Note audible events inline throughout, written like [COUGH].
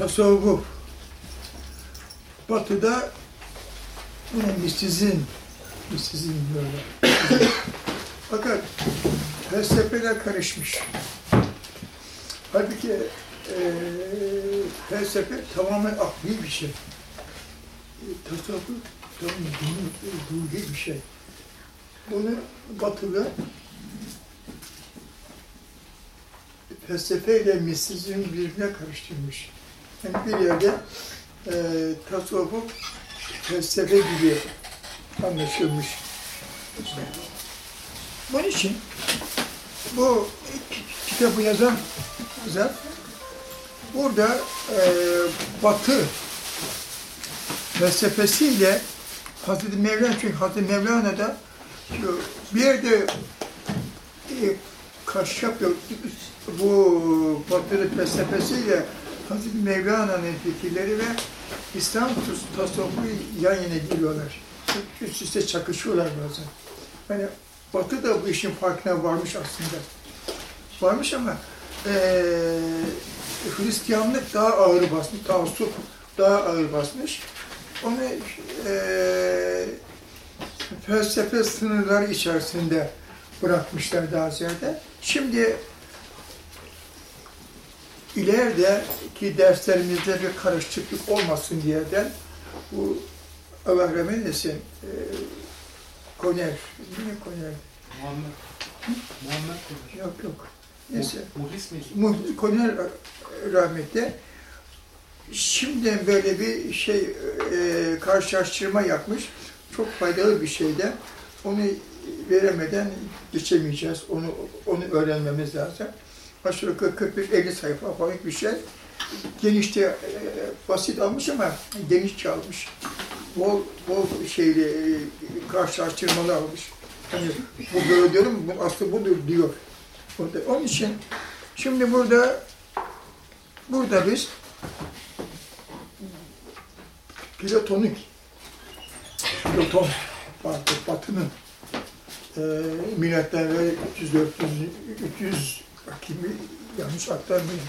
tasavvuf. Batı'da yine mistizm, mistizm diyorlar. Fakat felsefeler karışmış. Halbuki e, felsefe tamamen akli bir şey. E, tasavvuf tamamen ruhi bir şey. Bunu batılı felsefeyle mistizm birbirine karıştırmış. Yani bir yerde e, tasavvuf felsefe gibi anlaşılmış. Bunun için bu kitabı yazan zat burada e, Batı felsefesiyle Hazreti Mevlana çünkü Hazreti Mevlana da bir yerde e, karşı yapıyor. Bu Batı felsefesiyle Hazreti Mevlana'nın fikirleri ve İslam tasavvufu yan yana geliyorlar. Üst üste çakışıyorlar bazen. Yani Batı da bu işin farkına varmış aslında. Varmış ama e, Hristiyanlık daha ağır basmış, taassuf daha ağır basmış. Onu e, felsefe sınırları içerisinde bırakmışlar daha ziyade. Şimdi ilerideki derslerimizde bir karışıklık olmasın diyeden bu Allah rahmet eylesin e, Koner, ne Koner? Muhammed. Muhammed Koner. Yok yok. Neyse. Muhlis miydi? Koner rahmetli şimdiden böyle bir şey e, karşılaştırma yapmış. Çok faydalı bir şey de. Onu veremeden geçemeyeceğiz. Onu onu öğrenmemiz lazım. Aşağı yukarı 41-50 sayfa falan bir şey. Genişte e, basit almış ama genişçe almış. Bol bol şeyle e, karşılaştırmalı almış. Hani bu böyle diyorum, bu aslında budur diyor. Orada. Onun için şimdi burada burada biz platonik Platon Batı'nın e, milattan ve 300 400 300 bakayım yanlış aktarmayayım.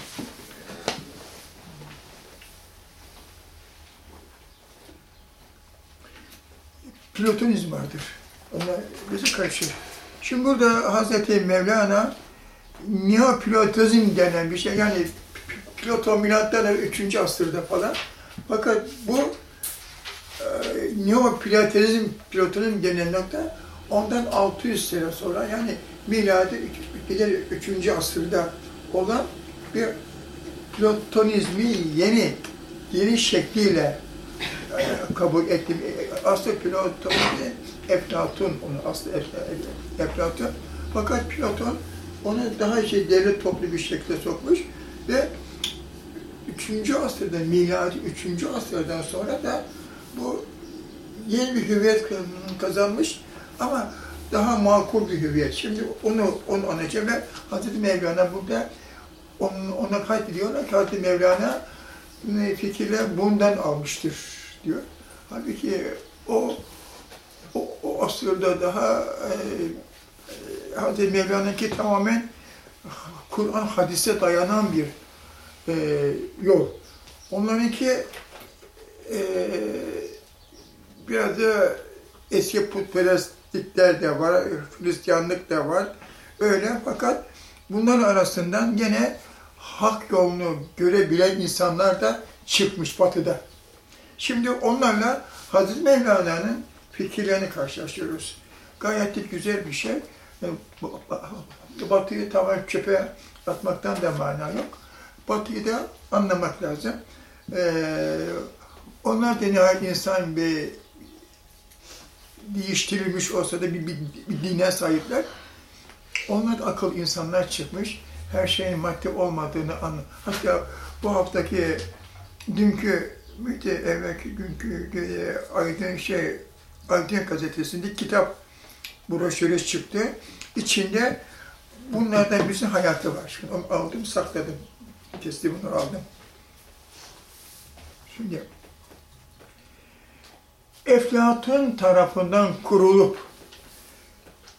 Platonizm vardır. Onlar bizi karşı. Şimdi burada Hazreti Mevlana Neoplatizm denen bir şey yani Platon milattan 3. asırda falan. Fakat bu e, Neoplatizm, Platonizm denen nokta ondan 600 sene sonra yani miladi 3. asırda olan bir Platonizmi yeni yeni şekliyle e, kabul ettim. E, Aslında Platon, Eflatun, onu aslı Eflatun. Fakat Platon onu daha şey devlet toplu bir şekilde sokmuş ve 3. asırda, miladi 3. asırdan sonra da bu yeni bir hüviyet kazanmış ama daha makul bir hüviyet. Şimdi onu onu anlayacağım ve Hazreti Mevlana burada onun, ona kaydediyorlar ki Hazreti Mevlana fikirler bundan almıştır diyor. Halbuki o o, o asırda daha e, e, Hazreti Mevlana'nınki tamamen Kur'an hadise dayanan bir e, yol. Onlarınki e, biraz da eski putperestlikler de var, Hristiyanlık da var. Öyle fakat bunların arasından gene hak yolunu görebilen insanlar da çıkmış batıda. Şimdi onlarla Hazreti Mevlana'nın fikirlerini karşılaştırıyoruz. Gayet de güzel bir şey. Batıyı tamamen çöpe atmaktan da mana yok. Batıyı da anlamak lazım. Ee, onlar da nihayet insan bir değiştirilmiş olsa da bir, bir, bir dine sahipler. Onlar da akıl insanlar çıkmış. Her şeyin madde olmadığını anlıyor. Hatta bu haftaki dünkü müydü evvelki günkü e, Aydın şey Aydın gazetesinde kitap broşürü çıktı. İçinde bunlardan bizim hayatı var. Şimdi aldım, sakladım. Kestim bunu aldım. Şimdi Eflatun tarafından kurulup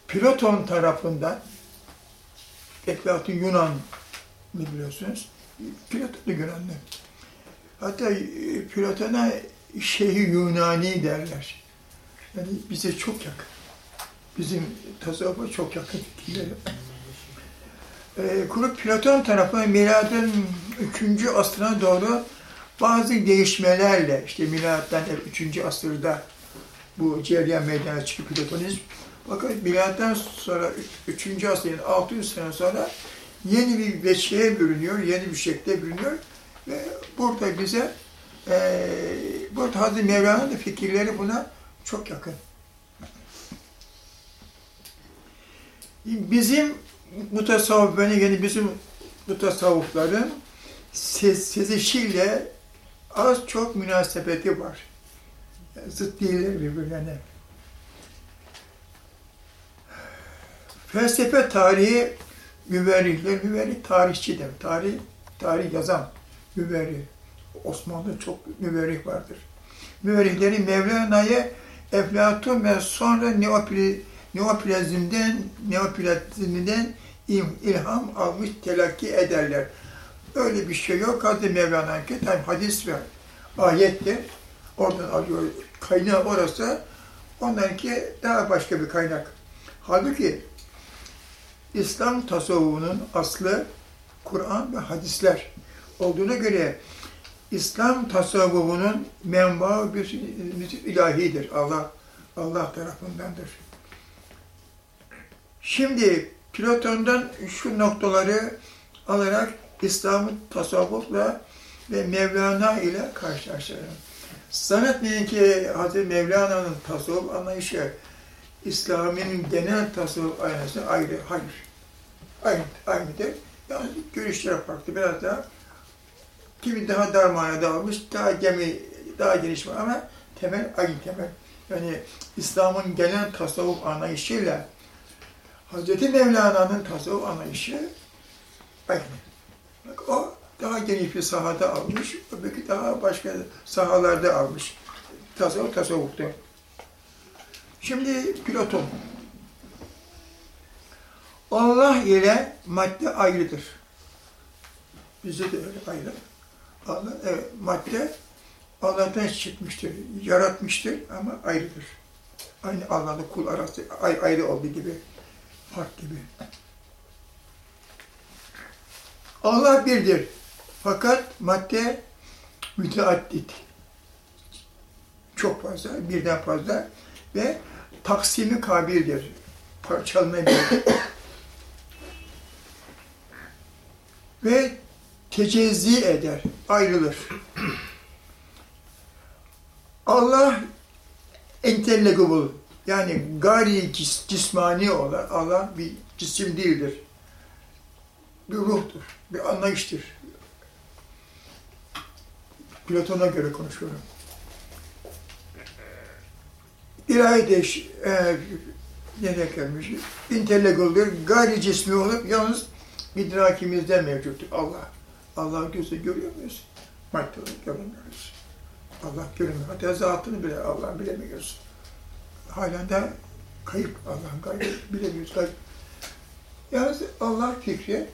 Platon tarafından Eflatun Yunan biliyorsunuz. Platon Yunanlı. Hatta e, Platon'a Şeyhi Yunani derler. Yani bize çok yakın. Bizim tasavvufa çok yakın fikirleri. E, Grup Platon tarafından miladın 3. asrına doğru bazı değişmelerle, işte milattan 3. asırda bu cereyan meydana çıkıyor Platonizm. Fakat milattan sonra 3. asrın 600 sene sonra yeni bir veçheye bürünüyor, yeni bir şekle bürünüyor ve burada bize e, burada Hazreti Mevlana'nın fikirleri buna çok yakın. Bizim mutasavvuf, yani bizim mutasavvufların sezişiyle az çok münasebeti var. Zıt değiller birbirlerine. Felsefe tarihi müverrihler, müverrih tarihçidir. Tarih, tarih yazan müverrih. Osmanlı'da çok müverrih vardır. Müverrihleri Mevlana'ya Eflatun ve sonra Neopli, Neoplazm'den, Neoplazm'den ilham almış telakki ederler. Öyle bir şey yok. Hazreti Mevlana'nın kitap hadis ve ayettir. Oradan alıyor. Kaynağı orası. Onlarınki daha başka bir kaynak. Halbuki İslam tasavvufunun aslı Kur'an ve hadisler olduğuna göre İslam tasavvufunun menbaı bir ilahidir. Allah Allah tarafındandır. Şimdi Platon'dan şu noktaları alarak İslam'ı tasavvufla ve Mevlana ile karşılaştıralım. Zannetmeyin ki Hz. Mevlana'nın tasavvuf anlayışı İslam'ın genel tasavvuf aynası ayrı. Hayır. Aynı, aynıdır. Yani görüşler farklı. Biraz daha kimi daha dar manada almış, daha gemi, daha geniş var ama temel aynı temel. Yani İslam'ın genel tasavvuf anlayışıyla Hz. Mevlana'nın tasavvuf anlayışı aynı. O daha geniş bir sahada almış, öbürkü daha başka sahalarda almış. Tasavvuf tasavvufta. Şimdi Platon. Allah ile madde ayrıdır. Bizde de öyle ayrı. Allah, evet, madde Allah'tan çıkmıştır, yaratmıştır ama ayrıdır. Aynı Allah'la kul arası ayrı olduğu gibi, fark gibi. Allah birdir. Fakat madde müteaddit. Çok fazla, birden fazla ve taksimi kabildir. Parçalanabilir. ve tecezzi eder, ayrılır. Allah intelligible, yani gayri cis, cismani olan Allah bir cisim değildir. Bir ruhtur, bir anlayıştır. Platon'a göre konuşuyorum. İlahi de e, nereye gelmiş? İntelligible'dir, gayri cismi olup yalnız idrakimizde mevcuttur Allah. Allah'ı gözle görüyor muyuz? Madde olarak göremiyoruz. Allah görünmüyor. Hatta zatını bile Allah'ın bilemiyoruz. Halen de kayıp Allah'ın gayrı bilemiyoruz. Kayıp. Yalnız Allah fikri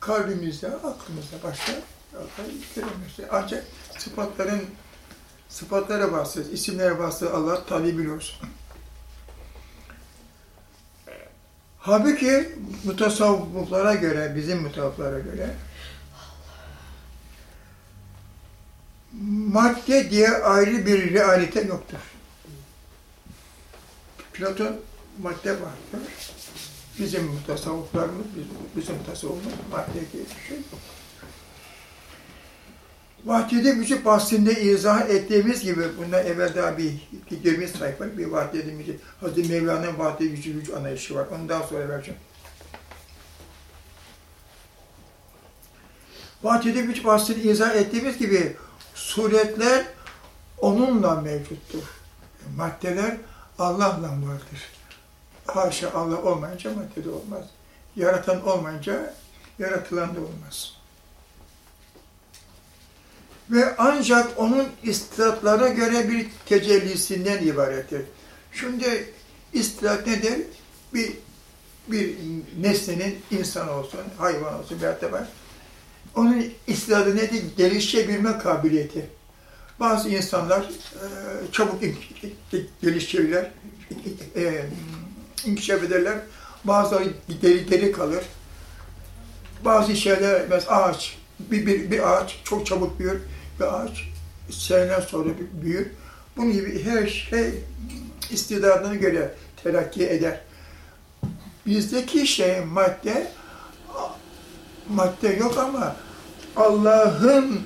kalbimizde, aklımızda başka göremiyoruz. Ancak sıfatların sıfatlara bahsediyor, isimlere bahsediyor Allah tabi biliyoruz. Halbuki mutasavvıflara göre, bizim mutasavvıflara göre madde diye ayrı bir realite yoktur. Platon madde vardır. Bizim mutasavvıflarımız, bizim, tasavvufumuz madde diye bir şey yok. Vahdede vücut bahsinde izah ettiğimiz gibi, bundan evvel daha bir 20 sayfa bir vahdede vücut, Hazreti Mevlana'nın vahdede vücut, vücut anlayışı var. Onu daha sonra vereceğim. Vahdede vücut bahsinde izah ettiğimiz gibi, suretler onunla mevcuttur. Maddeler Allah'la vardır. Haşa Allah olmayınca madde de olmaz. Yaratan olmayınca yaratılan da olmaz. Ve ancak onun istidatlara göre bir tecellisinden ibarettir. Şimdi istidat nedir? Bir bir nesnenin insan olsun, hayvan olsun veyahut da Onun istidadı nedir? Gelişebilme kabiliyeti. Bazı insanlar e, çabuk gelişirler, e, inkişaf ederler. Bazıları geri, geri kalır. Bazı şeyler, mesela ağaç, bir, bir, bir ağaç çok çabuk büyür, bir ağaç seneler sonra büyür. Bunun gibi her şey istidadına göre terakki eder. Bizdeki şey madde, madde yok ama Allah'ın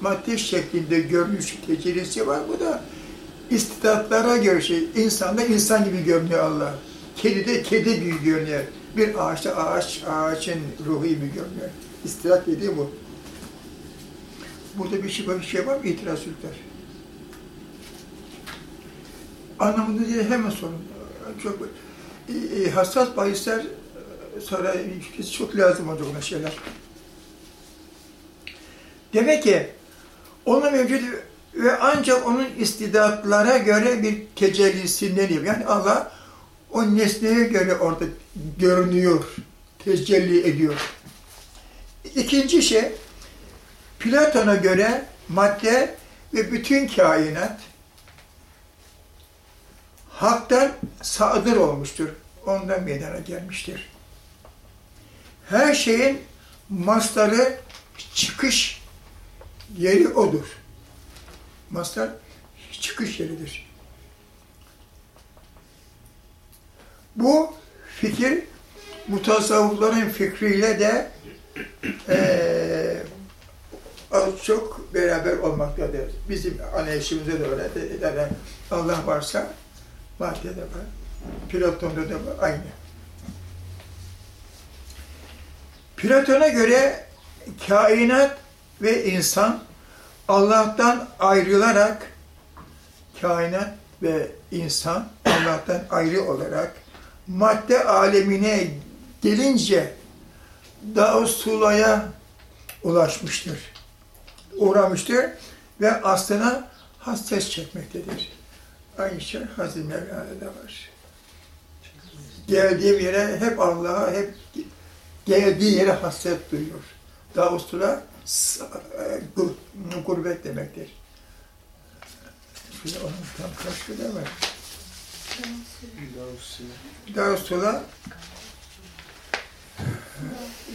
madde şeklinde görünüş tecellisi var. Bu da istidatlara göre şey. İnsanda insan gibi görünüyor Allah. Kedi de kedi gibi görünüyor. Bir ağaçta ağaç, ağaçın ruhu gibi görünüyor. İstidat dediği bu. Burada bir şey, bir şey var mı? İtiraz çocuklar. Anlamında diye hemen sorun. Çok e, e, hassas bahisler e, sonra çok lazım olacak ona şeyler. Demek ki onun mevcut ve ancak onun istidatlara göre bir tecellisinden yapıyor. Yani Allah o nesneye göre orada görünüyor, tecelli ediyor. İkinci şey, Platon'a göre madde ve bütün kainat haktan sadır olmuştur. Ondan meydana gelmiştir. Her şeyin mastarı çıkış yeri odur. Mastar çıkış yeridir. Bu fikir mutasavvıfların fikriyle de az çok beraber olmaktadır. Bizim anlayışımızda da öyle. Yani Allah varsa madde de var. Platon'da da var. Aynı. Platon'a göre kainat ve insan Allah'tan ayrılarak kainat ve insan Allah'tan ayrı olarak madde alemine gelince Dağ Sula'ya ulaşmıştır. Uğramıştır ve aslına hasret çekmektedir. Aynı şey Hazreti Mevlana'da var. Geldiğim yere hep Allah'a, hep geldiği yere hasret duyuyor. Dağ Sula gurbet demektir. Şöyle onun tam karşılığı da var. Dağ Sula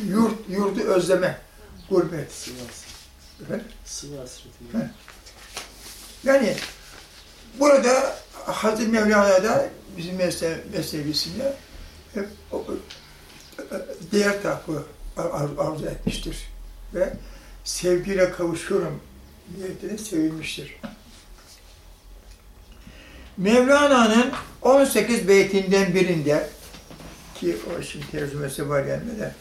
yurt, yurdu özleme, gurbet. Sivas. Yani burada Hazreti Mevlana'da bizim mesle mesleğisinde hep o, diğer tarafı ar- arzu etmiştir. Ve sevgiyle kavuşuyorum niyetine sevilmiştir. Mevlana'nın 18 beytinden birinde ki o şimdi tercümesi var da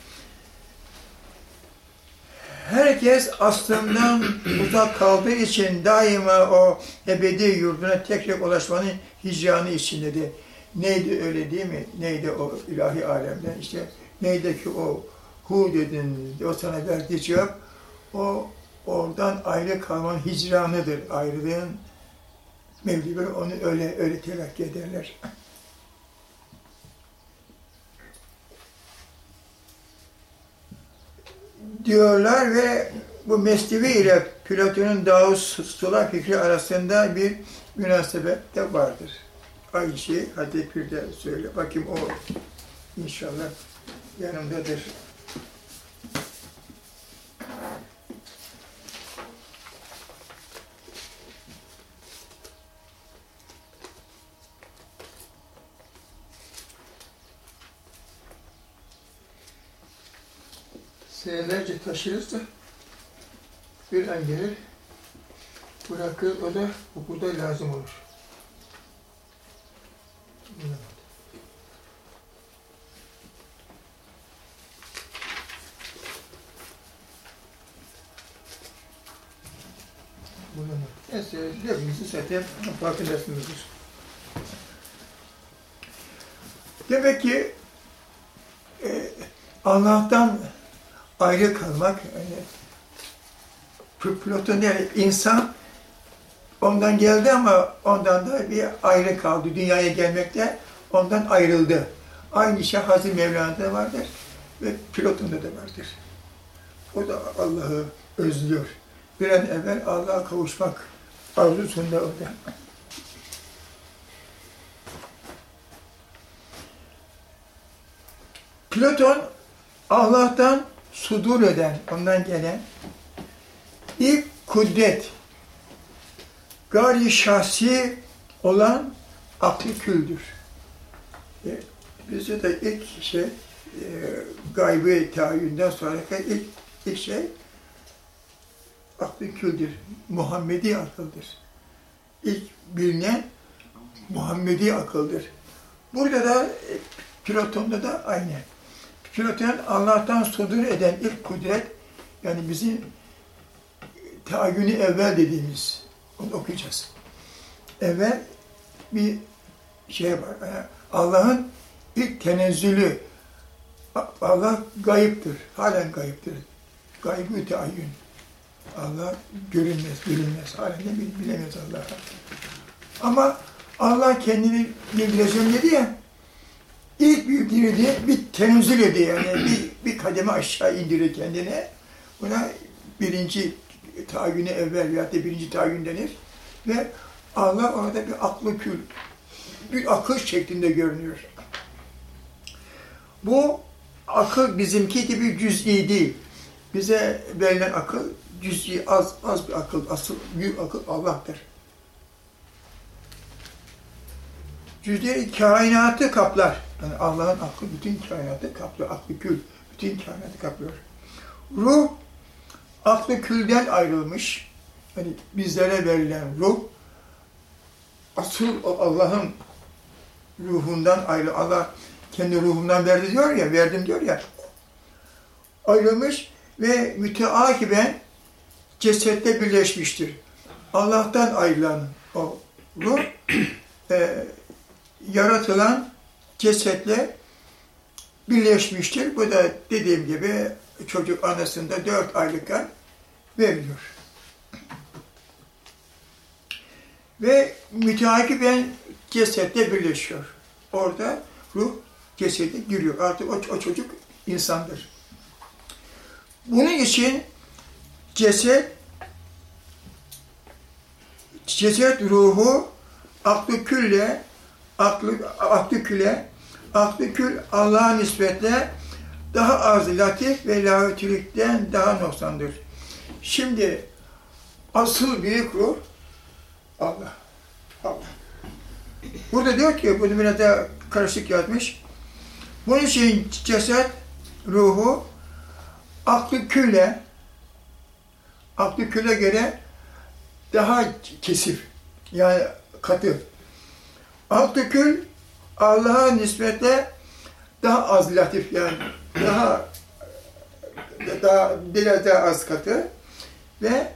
herkes aslından [CLEARS THROAT] uzak kaldığı için daima o ebedi yurduna tekrar ulaşmanın hicranı içindedir. Neydi öyle değil mi? Neydi o ilahi alemden? İşte neydi ki o hu dedin, o sana verdiği cevap, o oradan ayrı kalmanın hicranıdır. Ayrılığın Mevliler onu öyle öyle telakki ederler. diyorlar ve bu Mesnevi ile Platon'un Davut Sula fikri arasında bir münasebet de vardır. Aynı şeyi Hadi Pir de söyle. Bakayım o inşallah yanımdadır. Senelerce taşırız da bir an gelir, bırakır, o da okulda lazım olur. Bulunur. Neyse, hepimizi zaten farkındasınızdır. Demek ki e, Allah'tan ayrı kalmak, yani, Platon yani insan ondan geldi ama ondan da bir ayrı kaldı. Dünyaya gelmekte ondan ayrıldı. Aynı şey Hazreti Mevlana'da vardır ve Platon'da da vardır. O da Allah'ı özlüyor. Bir an evvel Allah'a kavuşmak arzusunda o da. Platon Allah'tan sudur eden, ondan gelen ilk kudret, gayri şahsi olan aklı küldür. E, bizde de ilk şey, e, gaybi tayinden sonra ilk, ilk şey aklı küldür. Muhammedi akıldır. İlk bilinen Muhammedi akıldır. Burada da e, Platon'da da aynı. Platon Allah'tan sudur eden ilk kudret, yani bizim tahayyünü evvel dediğimiz, onu okuyacağız. Evvel bir şey var, e, Allah'ın ilk tenezzülü, Allah gayiptir, halen gayiptir. Gaybı tahayyün. Allah görünmez, bilinmez, halen de bilemez Allah'a. Ama Allah kendini bildireceğim dedi ya, ilk bir girdi, bir tenezzül ediyor yani bir, bir kademe aşağı indiriyor kendine. Buna birinci tahayyüne evvel veyahut da birinci tahayyün denir. Ve Allah orada bir aklı kül, bir akıl şeklinde görünüyor. Bu akıl bizimki gibi cüz'i değil. Bize verilen akıl cüz'i az az bir akıl, asıl büyük akıl Allah'tır. Cüz'i kainatı kaplar. Yani Allah'ın aklı bütün kainatı kaplıyor. Aklı kül bütün kainatı kaplıyor. Ruh aklı külden ayrılmış. Hani bizlere verilen ruh asıl Allah'ın ruhundan ayrı. Allah kendi ruhundan verdi diyor ya, verdim diyor ya. Ayrılmış ve müteakiben cesette birleşmiştir. Allah'tan ayrılan o ruh [CLEARS THROAT] e, yaratılan cesetle birleşmiştir. Bu da dediğim gibi çocuk anasında dört aylıkken veriliyor. Ve müteakiben cesetle birleşiyor. Orada ruh cesede giriyor. Artık o, o çocuk insandır. Bunun için ceset ceset ruhu aklı külle aklı, aklı küle aklı kül Allah'a nispetle daha az latif ve lahütülükten daha noksandır. Şimdi asıl büyük ruh Allah. Allah. Burada diyor ki, biraz da karışık yazmış. Bunun için ceset, ruhu, aklı küle, aklı küle göre daha kesif, yani katı. Kül, Allah'a nispetle daha az latif yani, daha daha biraz daha az katı ve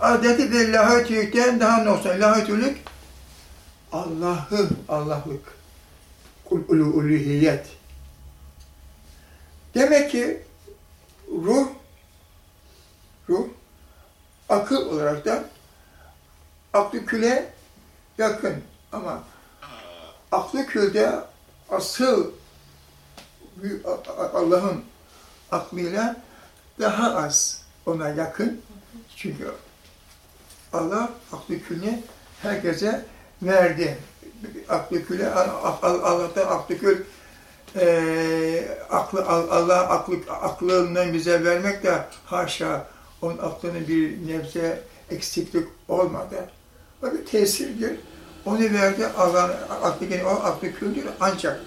adeti ve lahötülükten daha noksan. Lahötülük Allah'ı, Allah'lık. Kul ulu uluhiyet. Demek ki ruh, ruh, akıl olarak da aklı küle yakın ama aklı külde asıl Allah'ın aklıyla daha az ona yakın. Çünkü Allah aklı külünü herkese verdi. Aklı küle, Allah'tan aklı kül e, aklı, Allah aklı, aklından bize vermek de haşa onun aklının bir nebze eksiklik olmadı. Bir tesirdir. Onu verdi Allah'ın aklı, yani o aklı küldür ancak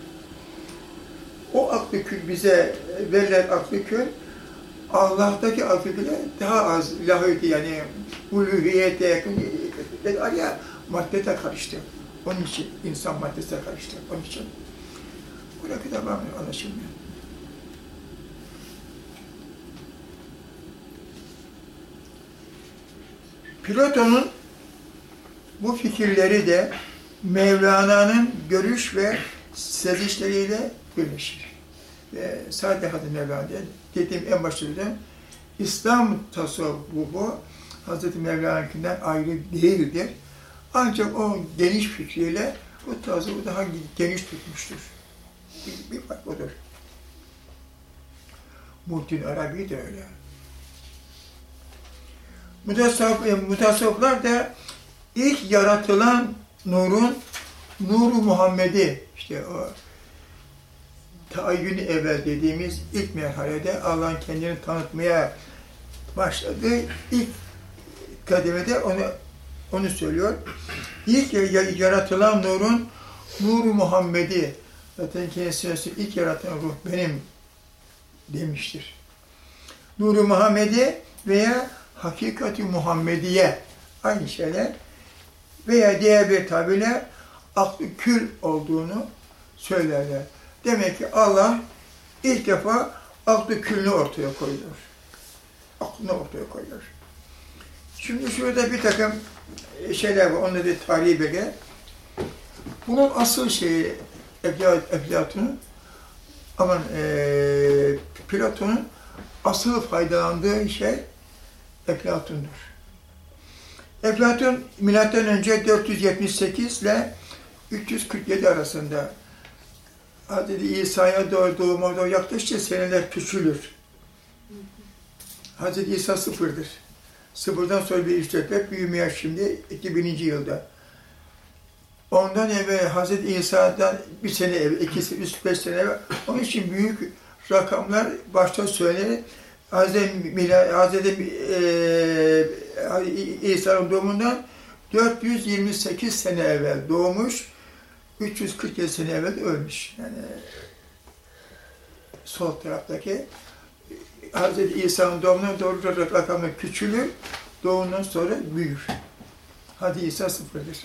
o aklı kül bize verilen aklı kül Allah'taki aklı küle daha az lahüyeti yani uluhiyete yakın araya maddete karıştı. Onun için insan maddesine karıştı. Onun için buraya kadar ben anlaşılmıyor. Platon'un bu fikirleri de Mevlana'nın görüş ve sezişleriyle birleşir. Ve Sade Hazreti Mevlana dediğim en başta da İslam tasavvufu Hazreti Mevlana'nınkinden ayrı değildir. Ancak o geniş fikriyle bu tasavvufu daha geniş tutmuştur. Bir, bir fark odur. Muhittin Arabi de öyle. Mutasavvuf, e, mutasavvıflar da ilk yaratılan nurun Nuru Muhammed'i işte o taayyün evvel dediğimiz ilk merhalede Allah'ın kendini tanıtmaya başladığı ilk kademede onu onu söylüyor. İlk yaratılan nurun Nuru Muhammed'i zaten kendisi ilk yaratan ruh benim demiştir. Nuru Muhammed'i veya Hakikati Muhammediye aynı şeyler veya diğer bir tabirle aklı kül olduğunu söylerler. Demek ki Allah ilk defa aklı külünü ortaya koyuyor. Aklını ortaya koyuyor. Şimdi şurada bir takım şeyler var, onları tarihi belge. Bunun asıl şeyi Eflatun'un aman e, Platon'un asıl faydalandığı şey Eflatun'dur. Eflatun milattan önce 478 ile 347 arasında Hz. İsa'ya doğru doğuma doğru yaklaşınca seneler küçülür. Hz. İsa sıfırdır. Sıfırdan sonra bir işletme büyümeye şimdi 2000. yılda. Ondan evvel Hz. İsa'dan bir sene evvel, ikisi, üç, beş sene evvel. Onun için büyük rakamlar başta söylenir. Hz. Mila, Hz. E, İsa'nın doğumundan 428 sene evvel doğmuş, 347 sene evvel ölmüş. Yani sol taraftaki Hz. İsa'nın doğumundan doğru rakamı küçülür, doğumundan sonra büyür. Hadi İsa sıfırdır.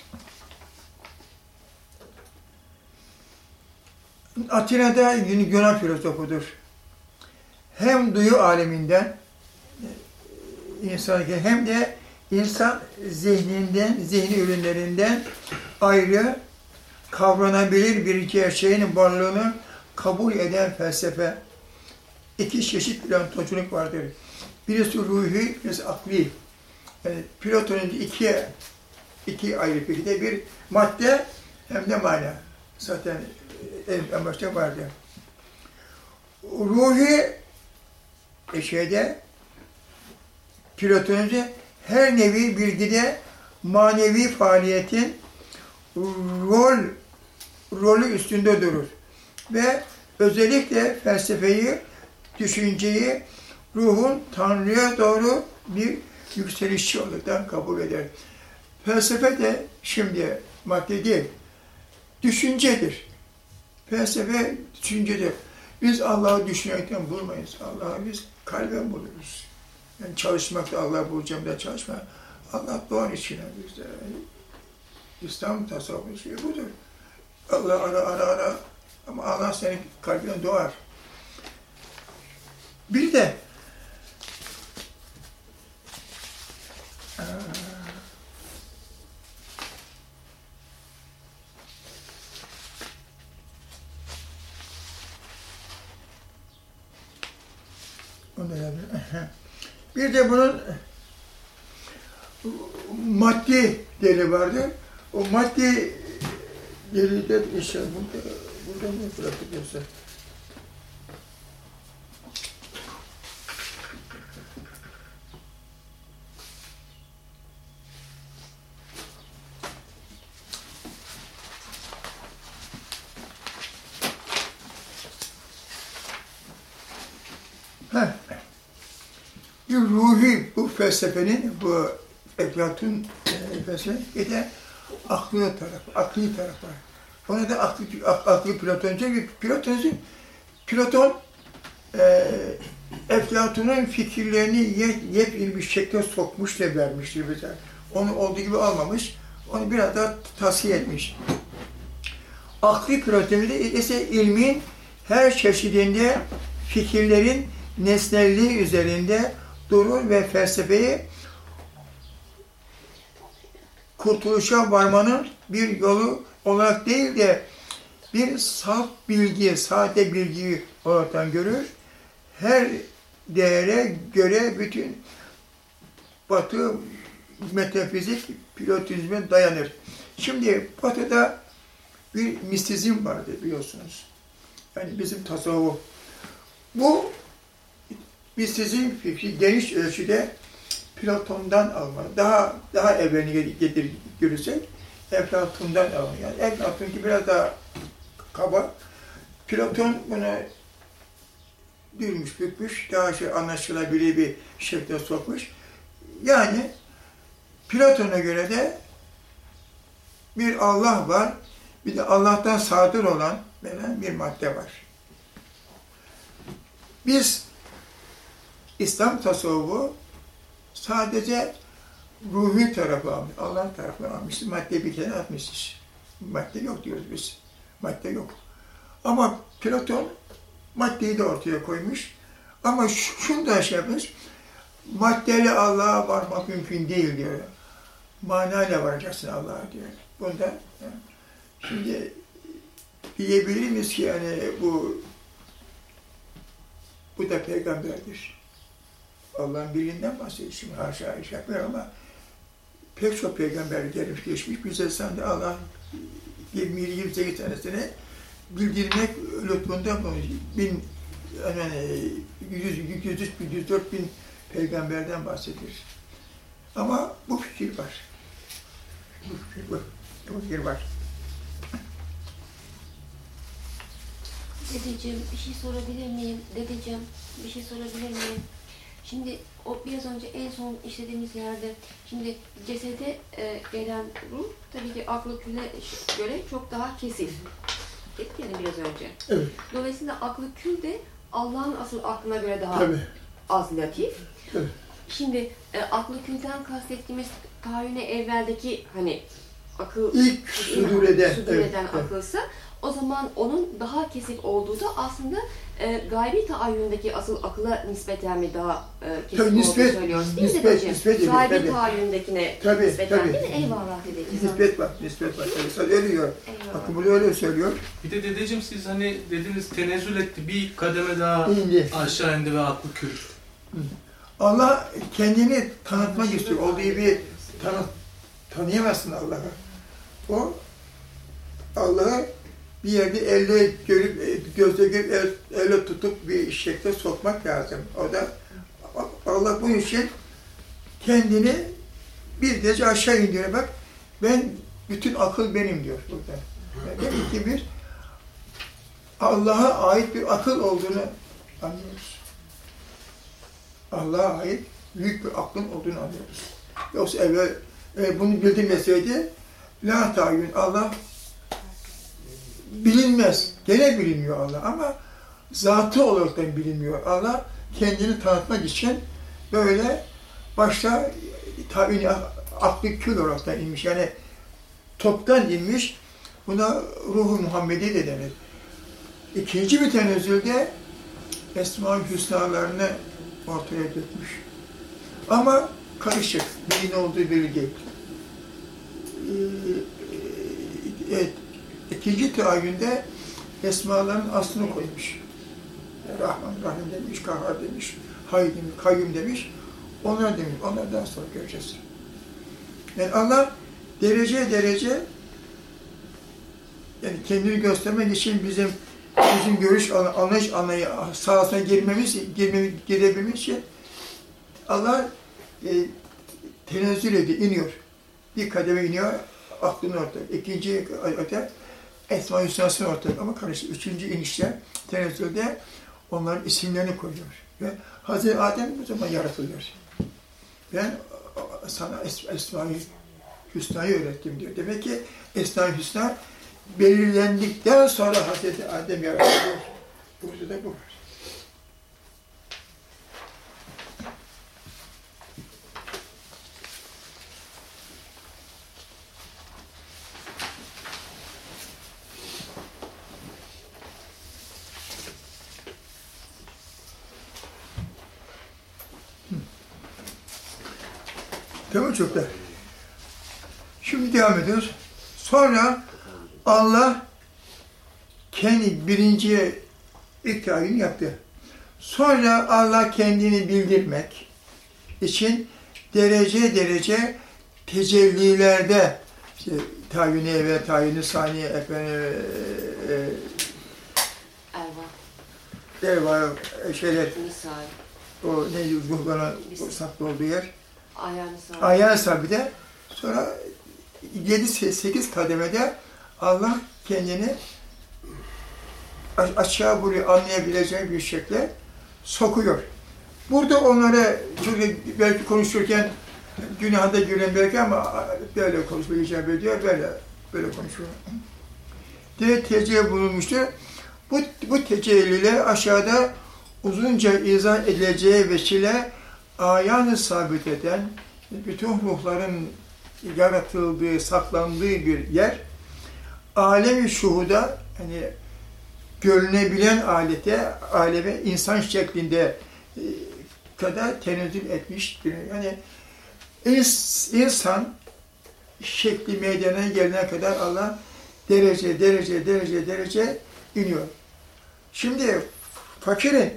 Atina'da Yunan filozofudur. Hem duyu aleminden insan hem de insan zihninden, zihni ürünlerinden ayrı kavranabilir bir gerçeğin varlığını kabul eden felsefe. İki çeşit platonculuk vardır. Birisi ruhi, birisi akli. Yani Platon'un iki, iki ayrı fikirde bir madde hem de mana. Zaten en başta vardı. Ruhi şeyde Platon'un her nevi bilgide manevi faaliyetin rol rolü üstünde durur. Ve özellikle felsefeyi, düşünceyi ruhun Tanrı'ya doğru bir yükselişçi olarak kabul eder. Felsefe de şimdi madde değil, düşüncedir. Felsefe düşüncedir. Biz Allah'ı düşünerken bulmayız. Allah'ı biz kalben buluruz. Yani çalışmakta Allah bulacağım da çalışma. Allah doğan içine bizde. İslam tasavvufu şey budur. Allah ara ara ara ama Allah senin kalbine doğar. Bir de [LAUGHS] Bir de bunun maddi deli vardır. O maddi deli de işte burada, burada ne bırakıp yoksa? Heh. Bir ruhi bu felsefenin, bu Eflatun e, felsefe bir de aklı taraf, akli taraf var. Ona da aklı, ak, aklı Platoncu bir Platoncu, Platon e, Eflatun'un fikirlerini yep, yepyeni bir şekle sokmuş ve vermiştir bize. Onu olduğu gibi almamış, onu biraz daha tasfiye etmiş. Akli Platoncu ise ilmin her çeşidinde fikirlerin nesnelliği üzerinde durur ve felsefeyi kurtuluşa varmanın bir yolu olarak değil de bir saf bilgi, sade bilgi olarak görür. Her değere göre bütün Batı metafizik pilotizme dayanır. Şimdi Batı'da bir mistizm vardı biliyorsunuz. Yani bizim tasavvuf. Bu biz fikri geniş ölçüde Platon'dan alma, daha daha evvelini getir, görürsek Eflatun'dan alma. Yani Eflatun ki biraz daha kaba. Platon bunu dürmüş, bükmüş, daha şey anlaşılabilir bir şekilde sokmuş. Yani Platon'a göre de bir Allah var, bir de Allah'tan sadır olan bir madde var. Biz İslam tasavvufu sadece ruhi tarafı almış, Allah tarafını almış. Madde kenara atmışız. Madde yok diyoruz biz. Madde yok. Ama Platon maddeyi de ortaya koymuş. Ama şunu da şey yapmış, maddeyle Allah'a varmak mümkün değil diyor. Manayla varacaksın Allah'a diyor. Bunda şimdi diyebilir miyiz ki yani bu bu da peygamberdir. Allah'ın birliğinden bahsediyor şimdi haşa iş yapmıyor ama pek çok peygamber gelmiş geçmiş sen de Allah 20-28 tanesini bildirmek lütfunda. Bin, yani 100, 103 bin, 104 bin peygamberden bahsediyor. Ama bu fikir var. Bu fikir var. Bu fikir var. Dedeciğim bir şey sorabilir miyim? Dedeciğim bir şey sorabilir miyim? Şimdi o biraz önce en son işlediğimiz yerde şimdi cesede e, gelen ruh tabii ki aklı küle göre çok daha kesif. Dedik yani biraz önce. Evet. Dolayısıyla aklı kül de Allah'ın asıl aklına göre daha Tabii. az latif. Tabii. Şimdi e, aklı külden kastettiğimiz tahayyüne evveldeki hani akıl İlk sudur eden. evet, eden evet. O zaman onun daha kesik olduğu da aslında e, gaybi taayyündeki asıl akıla nispeten mi daha e, kesik Tabii, nispet- olduğunu söylüyoruz değil mi nispet- dedeciğim? nispet Gaybi tabii. taayyündekine Tabii, nispeten tabii. değil mi? Eyvallah dedeciğim. Nispet var, nispet var. Tabii, öyle diyor. Bakın bunu öyle söylüyor. Bir de dedeciğim siz hani dediniz tenezzül etti. Bir kademe daha İndi. aşağı indi ve aklı kül. Allah kendini tanıtmak istiyor. Olduğu bir tanı, tanıyamazsın Allah'ı. O Allah'ı bir yerde elle görüp, e, gözle görüp, el- elle tutup bir şekilde sokmak lazım. O da Allah bunun için kendini bir derece aşağı indiriyor. Bak ben, bütün akıl benim diyor burada. Yani demek ki bir Allah'a ait bir akıl olduğunu anlıyoruz. Allah'a ait büyük bir aklın olduğunu anlıyoruz. Yoksa evvel e, bunu bildirmeseydi la tayyün Allah bilinmez. Gene bilinmiyor Allah ama zatı olarak da bilinmiyor. Allah kendini tanıtmak için böyle başta tabi aklı kül olarak da inmiş. Yani toptan inmiş. Buna ruhu Muhammedi de denir. İkinci bir tenezzülde Esma-ül Hüsnalarını ortaya dökmüş. Ama karışık. Neyin olduğu belli. Ee, Evet, ikinci teayyünde esmaların aslını koymuş. Rahman, Rahim demiş, Kahhar demiş, Hay demiş, Kayyum demiş. Onlar demiş, onlardan sonra göreceğiz. Yani Allah derece derece yani kendini göstermek için bizim bizim görüş anlayış anlayı sahasına girmemiz, girmemiz girebilmemiz için Allah e, tenezzül ediyor, iniyor. Bir kademe iniyor, aklını ortaya. İkinci öte Esma Hüsna'sını ortaya ama karıştı. Üçüncü inişte, tenezzülde onların isimlerini koyuyor. Ve Hazreti Adem bu zaman yaratılıyor. Ben sana Es- Esma-i Hüsna'yı öğrettim diyor. Demek ki Esma-i Hüsna belirlendikten sonra Hazreti Adem yaratılıyor. Burada da bu var. Çocuklar. Şimdi devam ediyoruz. Sonra Allah kendi birinci tayin yaptı. Sonra Allah kendini bildirmek için derece derece tecellilerde işte tayini evvel, tayini saniye, efendim, Erva, e, e, var, şeyler, misal. o neydi ruhlara saklı olduğu yer. Ayağını sağ. Ayağına sabide. Sonra 7-8 kademede Allah kendini aşağı buraya anlayabileceği bir şekilde sokuyor. Burada onlara çünkü belki konuşurken günahda gülen belki ama böyle konuşmayacağım böyle diyor, böyle böyle konuşuyor. diye tecelli bulunmuştur. Bu, bu tecelliyle aşağıda uzunca izah edileceği vesile ayağını sabit eden bütün ruhların yaratıldığı, saklandığı bir yer. Alemi şuhuda hani görünebilen alete, aleme insan şeklinde e, kadar tenezzül etmiştir. Yani ins- insan şekli meydana gelene kadar Allah derece, derece, derece, derece iniyor. Şimdi fakirin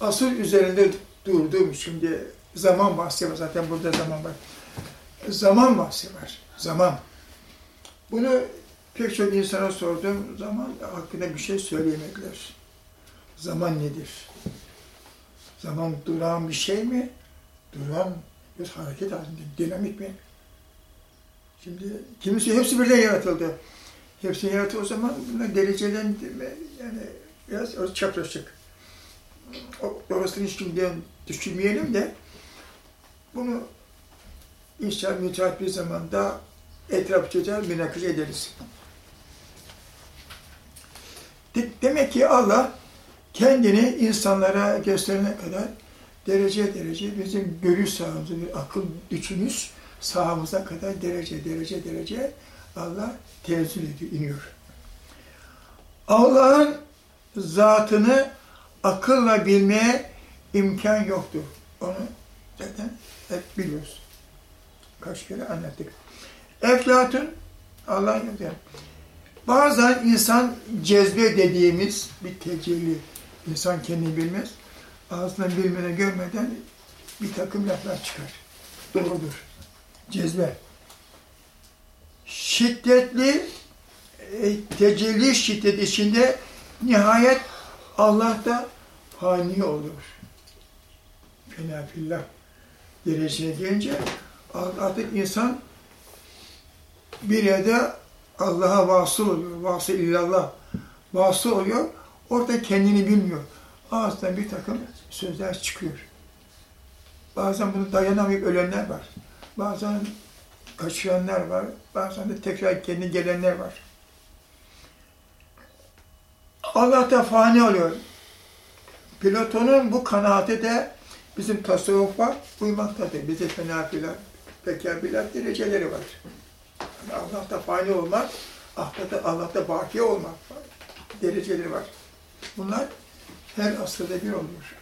asıl üzerinde durduğum şimdi zaman bahsi var. Zaten burada zaman var. Zaman bahsi var. Zaman. Bunu pek çok insana sorduğum zaman hakkında bir şey söyleyemediler. Zaman nedir? Zaman duran bir şey mi? Duran bir hareket halinde, dinamik mi? Şimdi kimisi hepsi birden yaratıldı. Hepsi yaratıldı o zaman bunlar derecelendirme yani biraz çapraşık. Orasını hiç şimdiden düşünmeyelim de bunu inşallah müteahhit bir zamanda etraflıca münakaşa ederiz. De- demek ki Allah kendini insanlara gösterene kadar derece derece bizim görüş sahamızı, akıl gücümüz sahamıza kadar derece derece derece Allah tenezzül ediyor, iniyor. Allah'ın zatını akılla bilmeye imkan yoktur. Onu zaten hep biliyoruz. Kaç kere anlattık. Eflatun, Allah'ın yolu. Bazen insan cezbe dediğimiz bir tecelli. İnsan kendini bilmez. Ağzından bilmeden görmeden bir takım laflar çıkar. Doğrudur. Cezbe. Şiddetli e, tecelli şiddet içinde nihayet Allah'ta fani olur. Fena fillah dereceye gelince artık insan bir yerde Allah'a vasıl oluyor. Vasıl illallah. Vasıl oluyor. Orada kendini bilmiyor. Ağzından bir takım sözler çıkıyor. Bazen bunu dayanamayıp ölenler var. Bazen kaçıranlar var. Bazen de tekrar kendi gelenler var. Allah da fani oluyor. Platon'un bu kanaati de bizim tasavvufa uymaktadır. Bize fenafiler, bekabiler dereceleri var. Yani Allah'ta fani olmak, Allah'ta, Allah'ta baki olmak var. dereceleri var. Bunlar her asırda bir oluyor.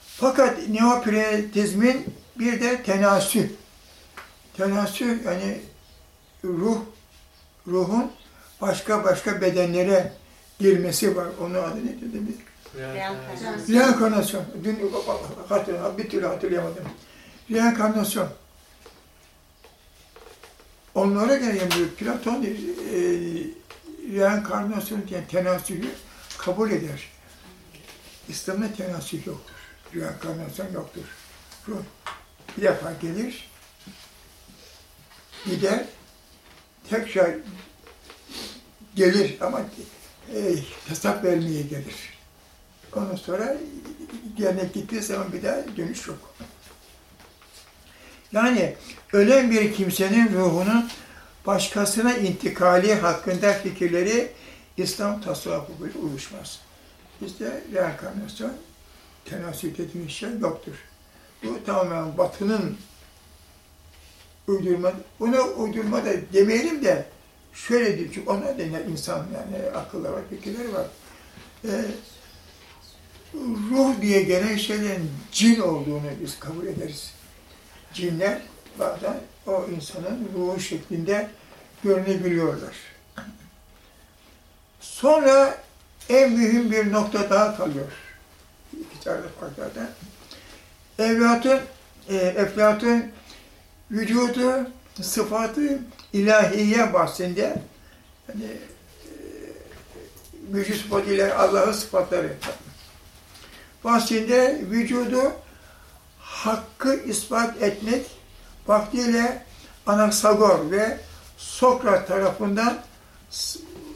Fakat neopiretizmin bir de tenasü. Tenasü yani ruh, ruhun başka başka bedenlere girmesi var. Onun adı ne dedi? Reenkarnasyon. Dün bir türlü hatırlayamadım. Reenkarnasyon. Onlara göre yani Platon e, reenkarnasyon yani tenasülü kabul eder. İslam'da tenasül yoktur. Reenkarnasyon yoktur. Ruh bir defa gelir, gider, tekrar gelir ama e, hesap vermeye gelir. Ondan sonra gelmek gittiği zaman bir daha dönüş yok. Yani ölen bir kimsenin ruhunun başkasına intikali hakkında fikirleri İslam tasavvufuyla uyuşmaz. Bizde reenkarnasyon, tenasül dediğimiz şey yoktur. Bu tamamen batının uydurma, bunu uydurma da demeyelim de şöyle diyor, çünkü ona da insan yani akıllar var, fikirleri var. Ee, ruh diye gelen şeylerin cin olduğunu biz kabul ederiz. Cinler bazen o insanın ruhu şeklinde görünebiliyorlar. Sonra en mühim bir nokta daha kalıyor. İki tane farklarda. Evlatın, e, Eflatun vücudu, sıfatı ilahiye bahsinde hani, e, vücut sıfatıyla Allah'ın sıfatları. Bahsinde vücudu hakkı ispat etmek vaktiyle Anaxagor ve Sokrat tarafından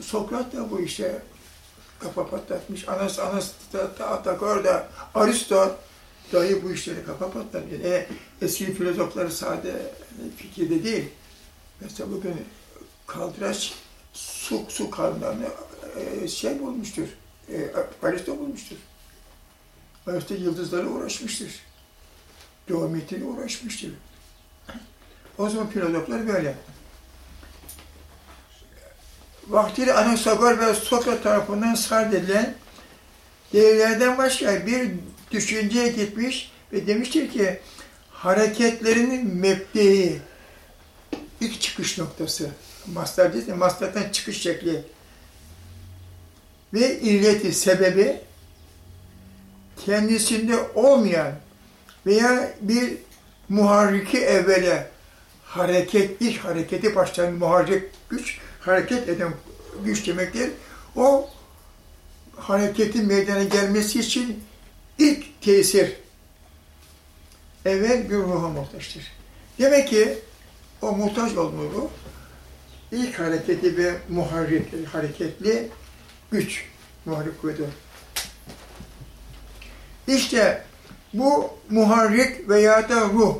Sokrat da bu işte kafa patlatmış. Anas, Anas Atagor da Aristo dahi bu işleri kafa patlatmış. E, eski filozofları sade fikirde değil. Mesela bugün kaldıraç su, su kanunlarını e, şey bulmuştur. E, Aristo bulmuştur. Aristo yıldızlarla uğraşmıştır. Geometriyle uğraşmıştır. O zaman filozoflar böyle. Vaktiyle Anaxagor ve Sokrat tarafından sarf edilen değerlerden başka bir düşünceye gitmiş ve demiştir ki hareketlerinin mebdeyi, ilk çıkış noktası, mastar değil de mastardan çıkış şekli ve illeti, sebebi kendisinde olmayan veya bir muharriki evvele hareket, ilk hareketi başlayan muharrik güç, hareket eden güç demektir. O hareketin meydana gelmesi için ilk tesir evvel bir ruha muhtaçtır. Demek ki o muhtaç olduğu ilk hareketi ve muharrik, hareketli güç, muharrik kuvveti. İşte bu muharrik veya da ruh,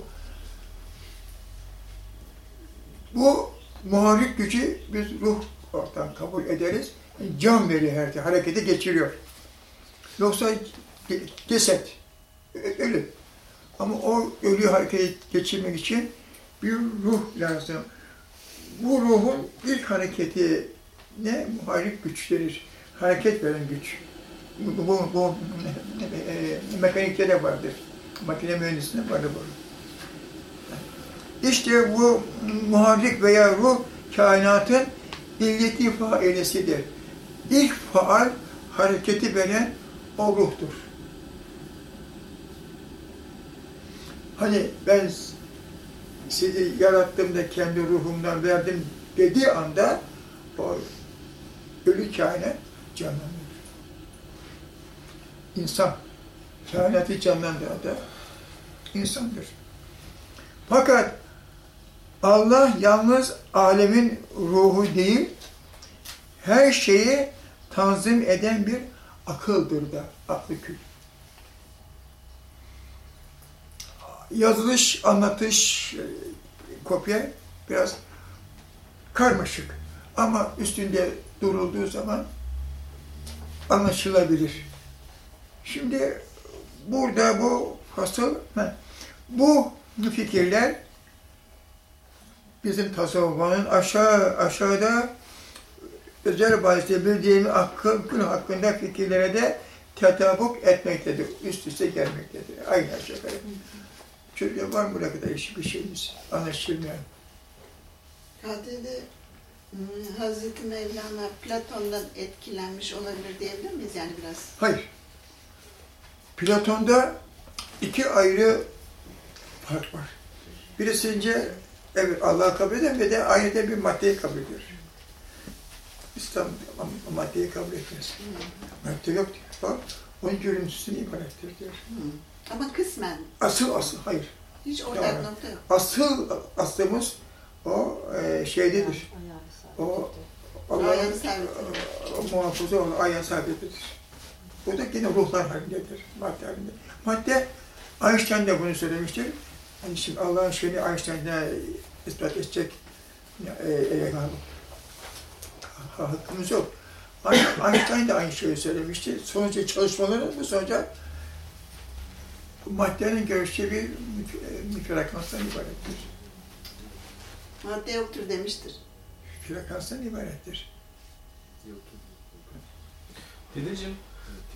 bu muharrik gücü biz ruh ortadan kabul ederiz. Can veriyor her şey, harekete geçiriyor. Yoksa ceset, ölü. Ama o ölü harekete geçirmek için bir ruh lazım. Bu ruhun ilk hareketi ne? Muharrik güç denir. Hareket veren güç. Bu, bu, bu e, mekanikte de vardır. Makine mühendisliğinde vardır bu. İşte bu muharrik veya ruh kainatın illeti failesidir. İlk faal hareketi veren o ruhtur. Hani ben sizi yarattığımda kendi ruhumdan verdim dediği anda o ölü kainat canlanıyor. İnsan, kainatı canlandıran da insandır. Fakat Allah yalnız alemin ruhu değil, her şeyi tanzim eden bir akıldır da, aklı kül. Yazılış, anlatış, kopya biraz karmaşık. Ama üstünde durulduğu zaman anlaşılabilir. Şimdi burada bu fasıl, bu fikirler bizim tasavvufanın aşağı aşağıda özel bahiste bildiğim hakkın hakkında fikirlere de tetabuk etmektedir. Üst üste gelmektedir. Aynı aşağı yukarı. Çünkü var mı buraya kadar hiçbir şeyimiz anlaşılmıyor. Kadir'de hmm, Hazreti Mevlana Platon'dan etkilenmiş olabilir diyebilir miyiz yani biraz? Hayır. Platon'da iki ayrı fark var. Birisince evet Allah'ı kabul eden ve de ayrıca bir maddeyi kabul ediyor. İslam maddeyi kabul etmez. Madde yok diyor. Bak, onun görüntüsünü ibarettir diyor. Ama kısmen. Asıl asıl hayır. Hiç ortak Yani. nokta yok. Asıl aslımız o e, şeydedir. O Allah'ın e, muhafaza olan ayet sabitidir. Bu da yine ruhlar halindedir, madde halinde. Madde, Einstein de bunu söylemiştir. Yani şimdi Allah'ın şeyini Einstein'da ispat edecek e, e, ha- hakkımız yok. Einstein de aynı şeyi söylemişti. Sonuçta çalışmaları bu sonuca maddenin görüşü bir frekanstan ibarettir. Madde yoktur demiştir. Frekanstan ibarettir. Dedeciğim,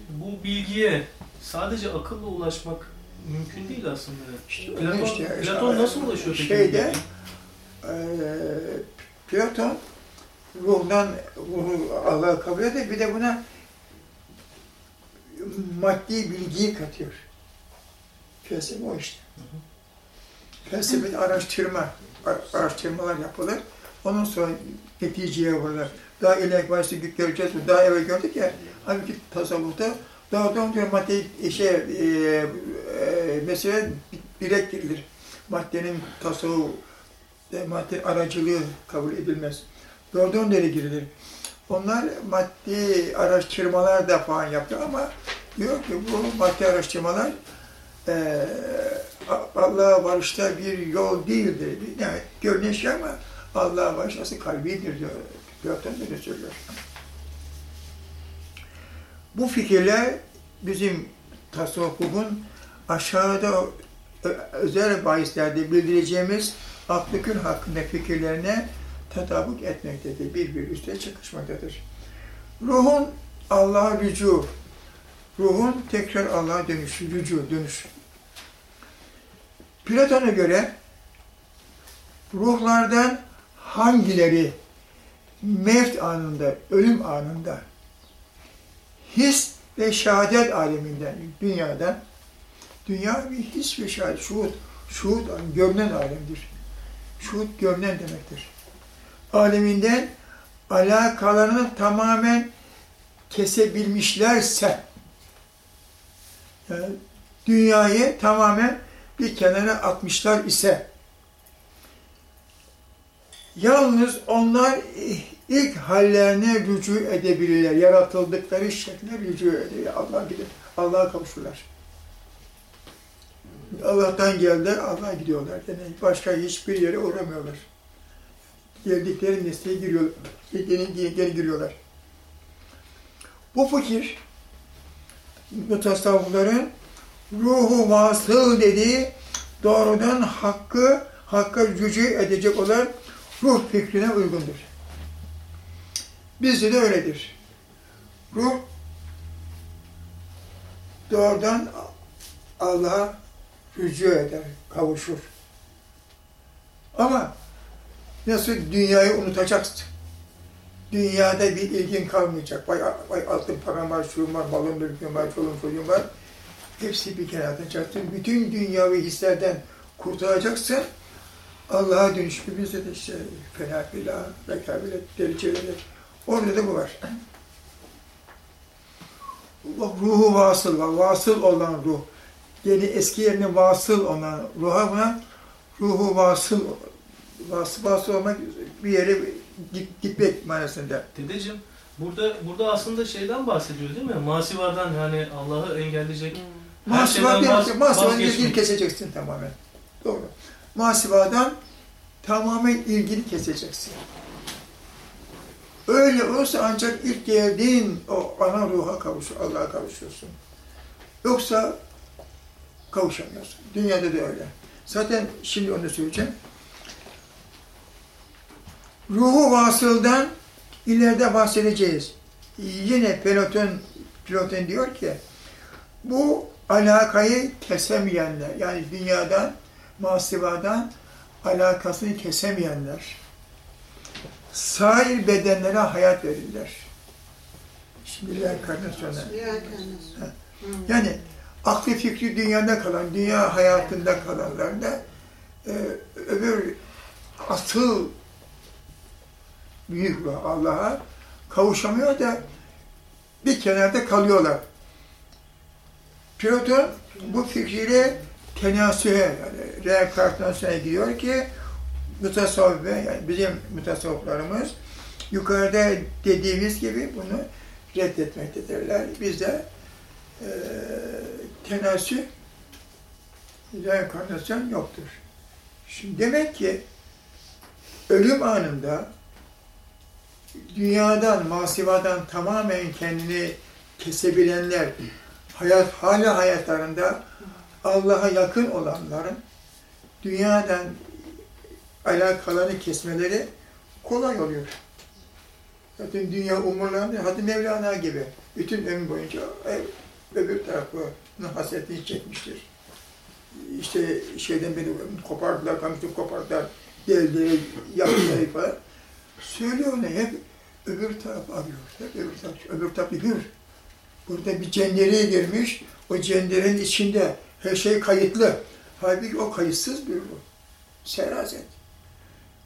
bu bilgiye sadece akılla ulaşmak mümkün değil aslında. İşte Platon, işte- Platon nasıl ulaşıyor peki? Şeyde? Eee Platon ruhdan ruhu Allah'ı kabul ediyor. Bir de buna maddi bilgiyi katıyor. Felsefe o işte. Felsefede araştırma, ar- araştırmalar yapılır. Ondan sonra neticeye varırlar. Daha ileriki başta göreceğiz. Daha evvel gördük ya. Halbuki tasavvufta doğrudan diyor madde şey, e, e, mesele direkt girilir. Maddenin tasavvuf, e, madde aracılığı kabul edilmez. Doğrudan nereye girilir? Onlar maddi araştırmalar da falan yaptı ama diyor ki bu maddi araştırmalar eee Allah'a varışta bir yol değildir. Yani görünen şey ama Allah'a asıl kalbidir diyor. Platon öyle söylüyor. Bu fikirler bizim tasavvufun aşağıda özel bahislerde bildireceğimiz aklı kül hakkında fikirlerine tedavuk etmektedir. Birbiri üstüne çıkışmaktadır. Ruhun Allah'a rücu, ruhun tekrar Allah'a dönüşü, rücu, dönüş. Platon'a göre ruhlardan hangileri mevt anında, ölüm anında his ve şehadet aleminden, dünyadan, dünya bir his ve şehadet, şuhud, şuhud, görünen alemdir. Şuhud görünen demektir. Aleminden alakalarını tamamen kesebilmişlerse, yani dünyayı tamamen bir kenara atmışlar ise, yalnız onlar ilk hallerine rücu edebilirler. Yaratıldıkları şekle rücu ediyor. Allah'a gidip Allah'a kavuşurlar. Allah'tan geldiler, Allah'a gidiyorlar. Yani başka hiçbir yere uğramıyorlar. Geldikleri nesneye giriyorlar. Geri, geri giriyorlar. Bu fikir mutasavvıfların ruhu vasıl dediği doğrudan hakkı, hakka rücu edecek olan ruh fikrine uygundur. Bizde de öyledir. Ruh doğrudan Allah'a rücu eder, kavuşur. Ama nasıl dünyayı unutacaksın? Dünyada bir ilgin kalmayacak. Vay, vay altın param var, şuyum var, malım mülküm var, çoluğum çocuğum var. Hepsi bir kenara atacaksın. Bütün dünyavi hislerden kurtulacaksın. Allah'a dönüşü bizde de işte fena filah, rekabilet, dereceleri. Orada da bu var. Ruhu vasıl var. Vasıl olan ruh. Yeni eski yerine vasıl olan ruha buna ruhu vasıl vasıl, vasıl olmak bir yere gitmek manasında. Dedeciğim burada burada aslında şeyden bahsediyor değil mi? Masivadan hani Allah'ı engelleyecek. Her Masiva şeyden vaz- masivanın vazgeçmek. keseceksin tamamen. Doğru. Masivadan tamamen ilgini keseceksin. Öyle olursa ancak ilk geldiğin o ana ruha kavuş, Allah'a kavuşuyorsun. Yoksa kavuşamıyorsun. Dünyada da öyle. Zaten şimdi onu söyleyeceğim. Ruhu vasıldan ileride bahsedeceğiz. Yine Platon, Platon diyor ki, bu alakayı kesemeyenler, yani dünyadan, masivadan alakasını kesemeyenler, sair bedenlere hayat verirler. Şimdi reenkarnasyona. Yani aklı fikri dünyada kalan, dünya hayatında kalanlar da e, öbür asıl büyük Allah'a kavuşamıyor da bir kenarda kalıyorlar. Platon bu fikriyle tenasühe yani reenkarnasyona gidiyor ki mutasavvıfe yani bizim mutasavvıflarımız yukarıda dediğimiz gibi bunu reddetmektedirler. Biz de e, tenasü reenkarnasyon yoktur. Şimdi demek ki ölüm anında dünyadan, masivadan tamamen kendini kesebilenler, hayat hala hayatlarında Allah'a yakın olanların dünyadan alakalarını kesmeleri kolay oluyor. Zaten dünya umurlarında, hadi Mevlana gibi bütün ömür boyunca e, öbür tarafının hasretini çekmiştir. İşte şeyden beni kopardılar, kamışı kopardılar, geldi, yaptılar [CLEARS THROAT] falan. Söylüyor ne? Hep öbür taraf arıyor. Hep öbür taraf, öbür taraf hür. Burada bir cendereye girmiş, o cenderenin içinde her şey kayıtlı. Halbuki o kayıtsız bir ruh. Serazet.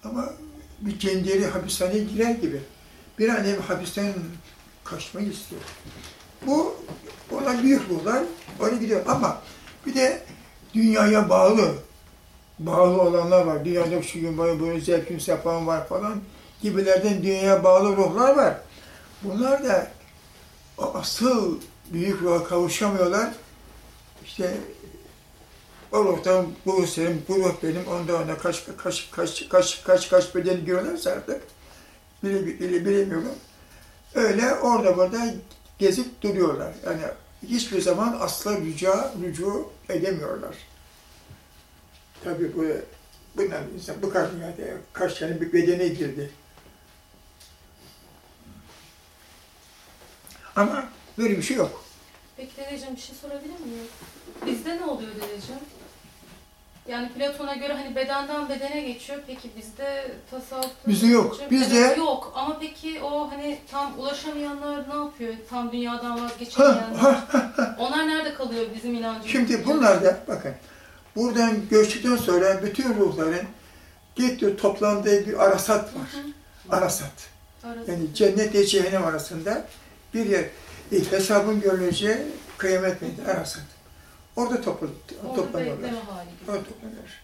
Ama bir cenderi hapishaneye girer gibi. Bir an evvel hapisten kaçmayı istiyor. Bu ona büyük ruhlar oraya gidiyor ama bir de dünyaya bağlı bağlı olanlar var. Dünyada şu gün böyle böyle zevkim sepan var falan gibilerden dünyaya bağlı ruhlar var. Bunlar da asıl büyük ruha kavuşamıyorlar. İşte o ruhtan bu senin, bu ruh benim, onda ona kaç kaç kaç kaç kaç kaç beden giriyorlarsa artık bile, bile, bilemiyorum. Öyle orada burada gezip duruyorlar. Yani hiçbir zaman asla rüca, rücu edemiyorlar. Tabii bu bunlar insan bu kadar dünyada kaç tane bir bedene girdi. Ama böyle bir şey yok. Peki dedeciğim bir şey sorabilir miyim? Bizde ne oluyor dedeciğim? Yani Platon'a göre hani bedenden bedene geçiyor. Peki bizde tasavvufta... Bizde yok. Bizde- yok. Ama peki o hani tam ulaşamayanlar ne yapıyor? Tam dünyadan vazgeçemeyenler. Onlar nerede kalıyor bizim inancımız? Şimdi bunlar da bakın buradan göçtükten sonra bütün ruhların gitti toplandığı bir arasat var. Arasat. Yani cennet ile cehennem arasında bir yer. E, hesabın görüleceği kıyamet meydanı arasat. Orada topla, Orada toplanıyorlar. bekleme hali gibi. Orada toplanıyorlar.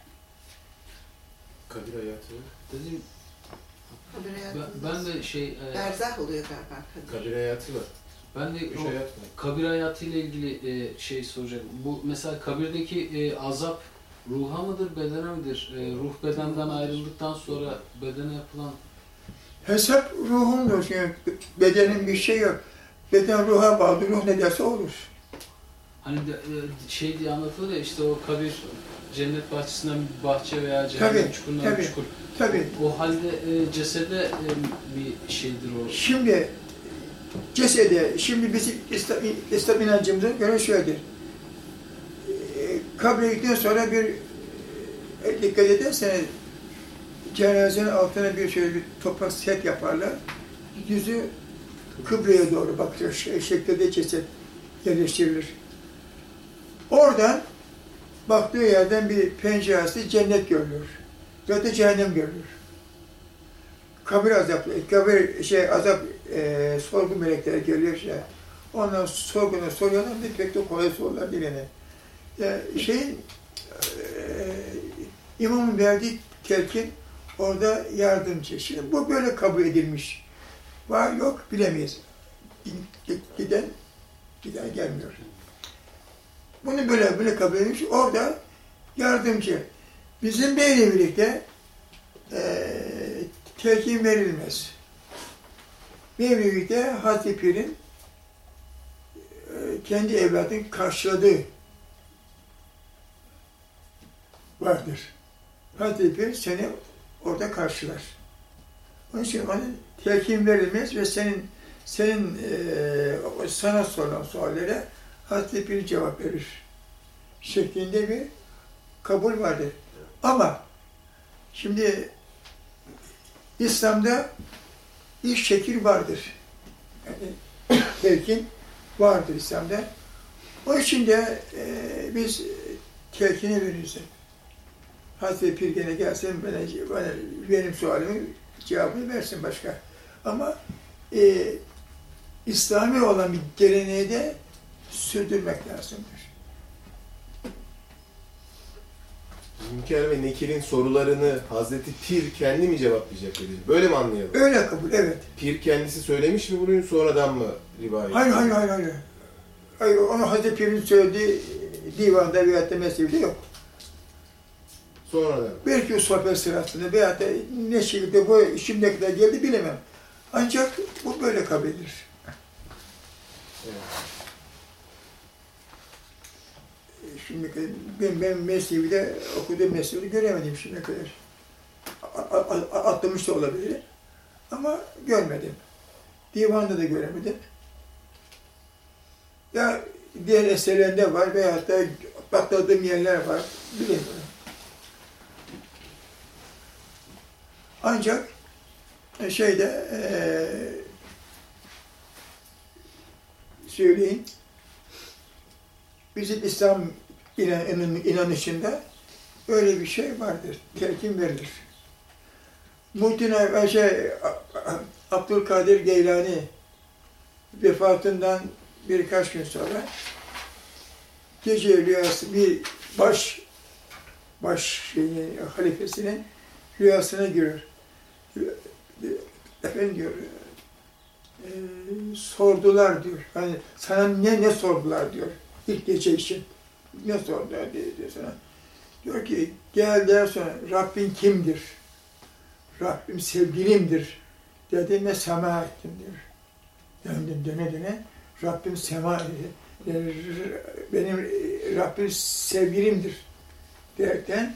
Kabir hayatı. Dedim Kabir ben, hayatı. ben de şey e, Berzah oluyor galiba kabir. kabir hayatı var. Ben de Üç o hayat var. kabir hayatı ile ilgili e, şey soracağım. Bu mesela kabirdeki e, azap ruha mıdır, bedene midir? E, ruh bedenden ayrıldıktan sonra bedene yapılan Hesap ruhundur. Çünkü bedenin bir şey yok. Beden ruha bağlı. Ruh ne derse olur. Hani de, e, şey diye anlatılır ya işte o kabir cennet bahçesinden bir bahçe veya cehennem Tabii, çukurundan tabii. bir çukur. Tabii. O halde e, cesede e, bir şeydir o. Şimdi cesede, şimdi bizim İslam, İslam inancımıza göre şöyledir. Ee, Kabre gittikten sonra bir e, dikkat ederseniz cenazenin altına bir şöyle bir toprak set yaparlar. Yüzü kıbleye doğru bakıyor. Şey, şeklinde ceset yerleştirilir. Oradan baktığı yerden bir penceresi cennet görülür. Ya cehennem görülür kabir azapı, kabir şey azap e, sorgu melekleri geliyor şey. Ondan sorgunu soruyorlar da pek de kolay sorular değil yani. Ya şeyin e, imamın verdiği telkin orada yardımcı. Şimdi bu böyle kabul edilmiş. Var yok bilemeyiz. Giden giden gelmiyor. Bunu böyle böyle kabul edilmiş. Orada yardımcı. Bizim beyle birlikte eee telkin verilmez. Mevlevi'de Hazreti Pir'in e, kendi evladının karşıladığı vardır. Hazreti seni orada karşılar. Onun için ona telkin verilmez ve senin senin e, sana sorulan suallere Hazreti Pir cevap verir. Şeklinde bir kabul vardır. Ama şimdi İslam'da bir şekil vardır. Yani vardır İslam'da. O için de e, biz telkini veririz. Hazreti Pir gene gelsin bana, bana benim sualımın cevabını versin başka. Ama e, İslami olan bir geleneği de sürdürmek lazımdır. Münker ve Nekir'in sorularını Hazreti Pir kendi mi cevaplayacak dedi. Böyle mi anlayalım? Öyle kabul, evet. Pir kendisi söylemiş mi bunu sonradan mı rivayet? Hayır, hayır, hayır, hayır. Hayır, onu Hazreti Pir'in söylediği divanda veyahut da mesleğinde yok. Sonradan. Belki o sohbet sırasında veyahut da ne şekilde bu şimdiye kadar geldi bilemem. Ancak bu böyle kabul edilir. Evet. Şimdi ben, ben mesleğimde okuduğum mesleği göremedim şimdiye kadar. Atlamış da olabilir. Ama görmedim. Divanda da göremedim. Ya diğer eserlerinde var veyahut da atladığım yerler var. Bilemiyorum. Ancak e, şeyde eee söyleyin bizim İslam inan- inanışında öyle bir şey vardır. Telkin verilir. Muhittin şey, Abdülkadir Geylani vefatından birkaç gün sonra gece rüyası bir baş baş şeyini, halifesinin rüyasına girer. Efendim diyor, e, sordular diyor. Hani sana ne ne sordular diyor ilk gece için. Ne sordular diyor, diyor sana. Diyor ki geldiler sonra Rabbin kimdir? Rabbim sevgilimdir dedim ve sema ettim diyor. Döndüm döne döne Rabbim sema yani benim Rabbim sevgilimdir derken